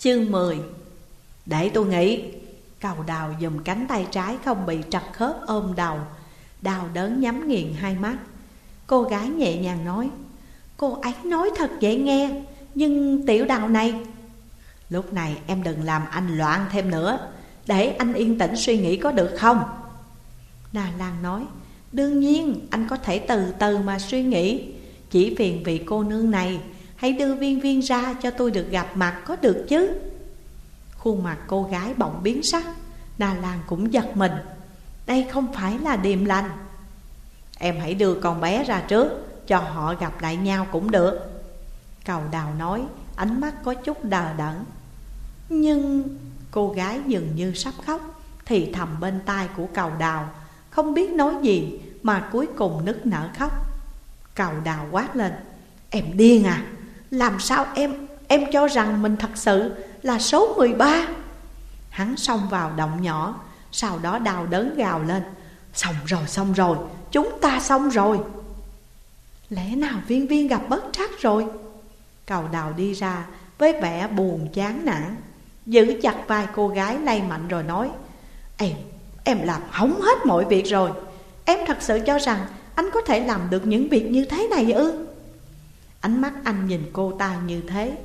Chương 10 Để tôi nghĩ, Cầu đào dùng cánh tay trái không bị trật khớp ôm đầu Đào đớn nhắm nghiền hai mắt. Cô gái nhẹ nhàng nói, Cô ấy nói thật dễ nghe, Nhưng tiểu đào này Lúc này em đừng làm anh loạn thêm nữa, Để anh yên tĩnh suy nghĩ có được không? Nàng Lan nói, Đương nhiên, anh có thể từ từ mà suy nghĩ, Chỉ phiền vì cô nương này Hãy đưa viên viên ra cho tôi được gặp mặt có được chứ? Khuôn mặt cô gái bỗng biến sắc Đà Lan cũng giật mình. Đây không phải là điềm lành. Em hãy đưa con bé ra trước, Cho họ gặp lại nhau cũng được. Cầu đào nói, Ánh mắt có chút đờ đẫn. Nhưng cô gái dường như sắp khóc, Thì thầm bên tai của cầu đào. Không biết nói gì Mà cuối cùng nức nở khóc. Cầu đào quát lên, Em điên à? Làm sao em Em cho rằng mình thật sự là số 13 Hắn xông vào động nhỏ Sau đó đào đớn gào lên. Xong rồi xong rồi Chúng ta xong rồi. Lẽ nào viên viên gặp bất trắc rồi? Cầu đào đi ra Với vẻ buồn chán nản. Giữ chặt vai cô gái lay mạnh rồi nói Em, em làm hỏng hết mọi việc rồi. Em thật sự cho rằng anh có thể làm được những việc như thế này ư? Ánh mắt anh nhìn cô ta như thế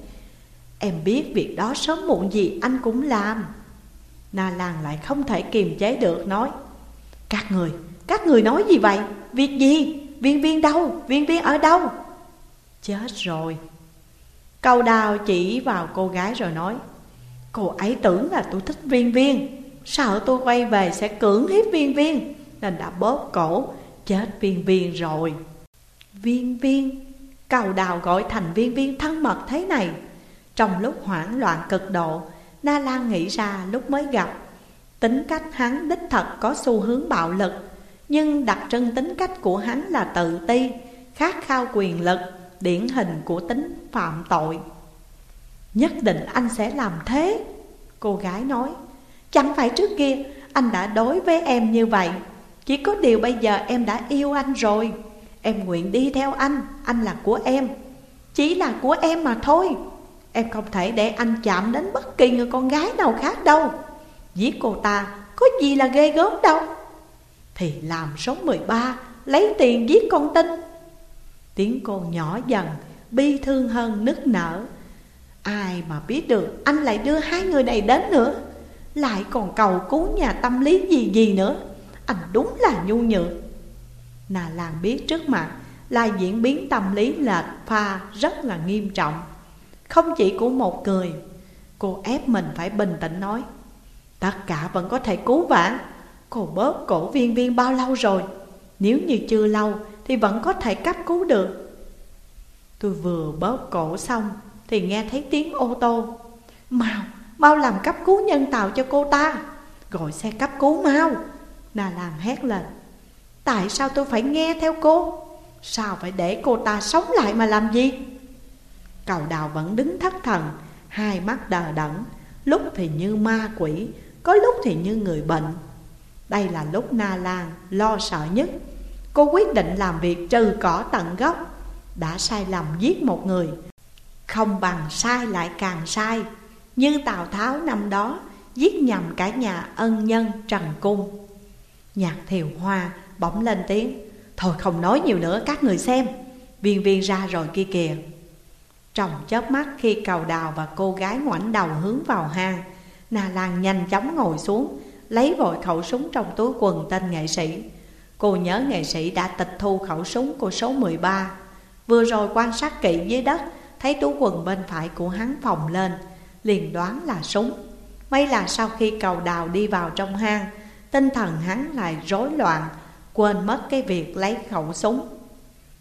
Em biết việc đó sớm muộn gì anh cũng làm Na Lan lại không thể kiềm chế được nói Các người, các người nói gì vậy? Việc gì? Viên viên đâu? Viên viên ở đâu? Chết rồi Câu đào chỉ vào cô gái rồi nói Cô ấy tưởng là tôi thích viên viên Sợ tôi quay về sẽ cưỡng hiếp viên viên Nên đã bóp cổ Chết viên viên rồi Viên viên Cầu đào gọi thành viên viên thân mật thế này. Trong lúc hoảng loạn cực độ Na Lan nghĩ ra lúc mới gặp. Tính cách hắn đích thật có xu hướng bạo lực, Nhưng đặc trưng tính cách của hắn là tự ti, Khát khao quyền lực, Điển hình của tính phạm tội. Nhất định anh sẽ làm thế, Cô gái nói. Chẳng phải trước kia anh đã đối với em như vậy, Chỉ có điều bây giờ em đã yêu anh rồi. Em nguyện đi theo anh Anh là của em. Chỉ là của em mà thôi. Em không thể để anh chạm đến bất kỳ người con gái nào khác đâu. Giết cô ta có gì là ghê gớm đâu. Thì làm số 13 Lấy tiền giết con tinh Tiếng cô nhỏ dần, Bi thương hơn nức nở. Ai mà biết được Anh lại đưa hai người này đến nữa. Lại còn cầu cứu nhà tâm lý gì gì nữa. Anh đúng là nhu nhược. Nà làng biết trước mặt Là diễn biến tâm lý lệch pha rất là nghiêm trọng. Không chỉ của một người Cô ép mình phải bình tĩnh nói Tất cả vẫn có thể cứu vãn. Cô bóp cổ viên viên bao lâu rồi? Nếu như chưa lâu Thì vẫn có thể cấp cứu được. Tôi vừa bóp cổ xong Thì nghe thấy tiếng ô tô. Mau, mau làm cấp cứu nhân tạo cho cô ta. Gọi xe cấp cứu mau. Nà làm hét lên. Tại sao tôi phải nghe theo cô? Sao phải để cô ta sống lại mà làm gì? Cầu đào vẫn đứng thất thần, Hai mắt đờ đẫn. Lúc thì như ma quỷ, Có lúc thì như người bệnh. Đây là lúc Na Lan lo sợ nhất. Cô quyết định làm việc trừ cỏ tận gốc. Đã sai lầm giết một người. Không bằng sai lại càng sai. Như Tào Tháo năm đó, Giết nhầm cả nhà ân nhân Trần Cung. Nhạc thiều hoa bỗng lên tiếng, Thôi không nói nhiều nữa, các người xem. Viên viên ra rồi kia kìa. Trong chớp mắt khi cầu đào và cô gái ngoảnh đầu hướng vào hang nà Lan nhanh chóng ngồi xuống, Lấy vội khẩu súng trong túi quần tên nghệ sĩ. Cô nhớ nghệ sĩ đã tịch thu khẩu súng của số 13 Vừa rồi quan sát kỹ dưới đất, Thấy túi quần bên phải của hắn phồng lên, Liền đoán là súng. May là sau khi cầu đào đi vào trong hang, Tinh thần hắn lại rối loạn Quên mất cái việc lấy khẩu súng.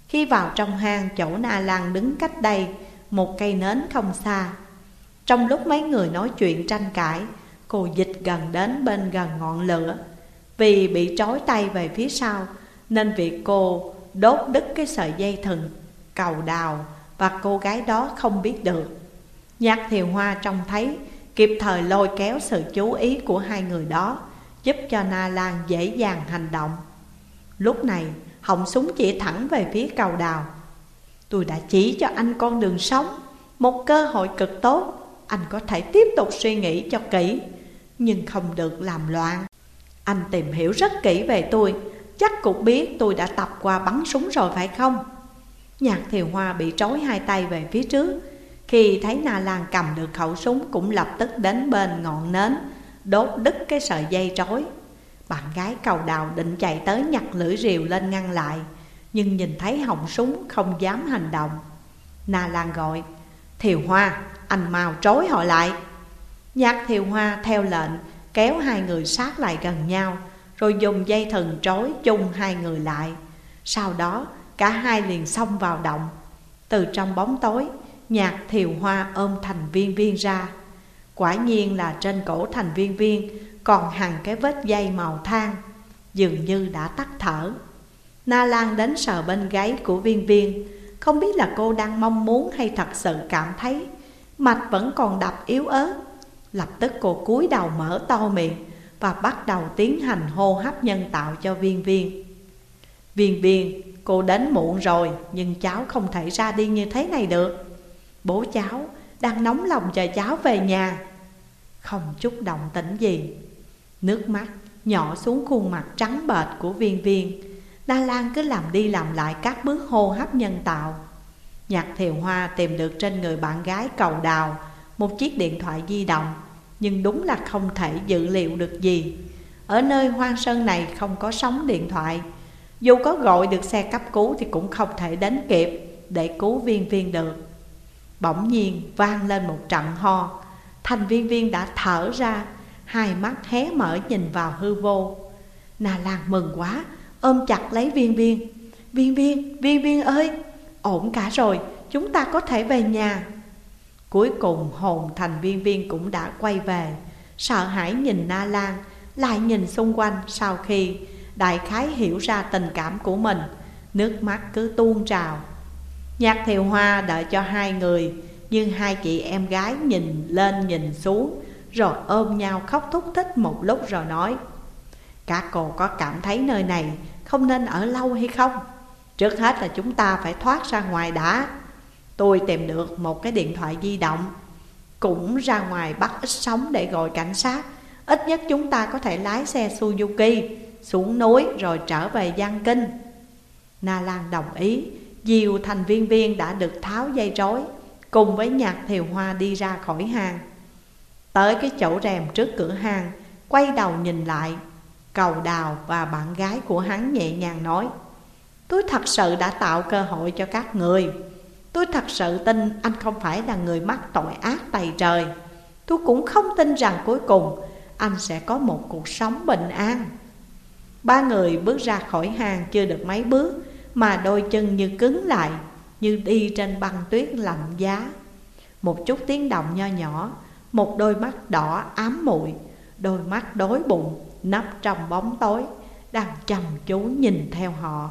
Khi vào trong hang, chỗ Na Lan đứng cách đây một cây nến không xa. Trong lúc mấy người nói chuyện tranh cãi, Cô dịch gần đến bên gần ngọn lửa. Vì bị trói tay về phía sau, Nên việc cô đốt đứt cái sợi dây thừng Cầu đào Và cô gái đó không biết được. Nhạc thiều hoa trông thấy, Kịp thời lôi kéo sự chú ý của hai người đó, Giúp cho Na Lan dễ dàng hành động. Lúc này, họng súng chỉ thẳng về phía cầu đào. Tôi đã chỉ cho anh con đường sống, Một cơ hội cực tốt. Anh có thể tiếp tục suy nghĩ cho kỹ, Nhưng không được làm loạn. Anh tìm hiểu rất kỹ về tôi. Chắc cũng biết tôi đã tập qua bắn súng rồi phải không? Nhạc thiều hoa bị trói hai tay về phía trước. Khi thấy Na Lan cầm được khẩu súng Cũng lập tức đến bên ngọn nến, Đốt đứt cái sợi dây trói. Bạn gái cầu đào định chạy tới nhặt lưỡi rìu lên ngăn lại Nhưng nhìn thấy họng súng không dám hành động. Na Lan gọi Thiều Hoa, anh mau trối họ lại. Nhạc Thiều Hoa theo lệnh Kéo hai người sát lại gần nhau Rồi dùng dây thừng trói chung hai người lại. Sau đó cả hai liền xông vào động. Từ trong bóng tối Nhạc Thiều Hoa ôm thành viên viên ra. Quả nhiên là trên cổ thành viên viên còn hằn cái vết dây màu than Dường như đã tắt thở. Na Lan đến sờ bên gáy của viên viên Không biết là cô đang mong muốn hay thật sự cảm thấy Mạch vẫn còn đập yếu ớt. Lập tức cô cúi đầu mở to miệng Và bắt đầu tiến hành hô hấp nhân tạo cho viên viên. Viên viên, cô đến muộn rồi Nhưng cháu không thể ra đi như thế này được. Bố cháu đang nóng lòng chờ cháu về nhà. Không chút động tĩnh gì Nước mắt nhỏ xuống khuôn mặt trắng bệch của viên viên. Đa Lan cứ làm đi làm lại các bước hô hấp nhân tạo. Nhạc thiều hoa tìm được trên người bạn gái cầu đào Một chiếc điện thoại di động, Nhưng đúng là không thể dự liệu được gì. Ở nơi hoang sơn này không có sóng điện thoại. Dù có gọi được xe cấp cứu thì cũng không thể đến kịp Để cứu viên viên được. Bỗng nhiên vang lên một trận ho. Thành viên viên đã thở ra Hai mắt hé mở nhìn vào hư vô. Nà Lan mừng quá Ôm chặt lấy viên viên. Viên viên, viên viên ơi Ổn cả rồi, chúng ta có thể về nhà. Cuối cùng hồn thành viên viên cũng đã quay về. Sợ hãi nhìn Na Lan Lại nhìn xung quanh sau khi Đại khái hiểu ra tình cảm của mình. Nước mắt cứ tuôn trào. Nhạc thiều hoa đợi cho hai người Nhưng hai chị em gái nhìn lên nhìn xuống rồi ôm nhau khóc thúc thích một lúc rồi nói, Các cô có cảm thấy nơi này không nên ở lâu hay không? Trước hết là chúng ta phải thoát ra ngoài đã. Tôi tìm được một cái điện thoại di động, Cũng ra ngoài bắt ít sóng để gọi cảnh sát. Ít nhất chúng ta có thể lái xe Suzuki Xuống núi rồi trở về Giang Kinh. Na Lan đồng ý. Diều thành viên viên đã được tháo dây rối, Cùng với nhạc thiều hoa đi ra khỏi hàng. Tới cái chỗ rèm trước cửa hàng, Quay đầu nhìn lại, Cầu đào và bạn gái của hắn nhẹ nhàng nói, Tôi thật sự đã tạo cơ hội cho các người. Tôi thật sự tin anh không phải là người mắc tội ác tày trời. Tôi cũng không tin rằng cuối cùng anh sẽ có một cuộc sống bình an. Ba người bước ra khỏi hàng chưa được mấy bước, Mà đôi chân như cứng lại, Như đi trên băng tuyết lạnh giá. Một chút tiếng động nho nhỏ một đôi mắt đỏ ám muội, Đôi mắt đói bụng Nấp trong bóng tối, Đang chăm chú nhìn theo họ.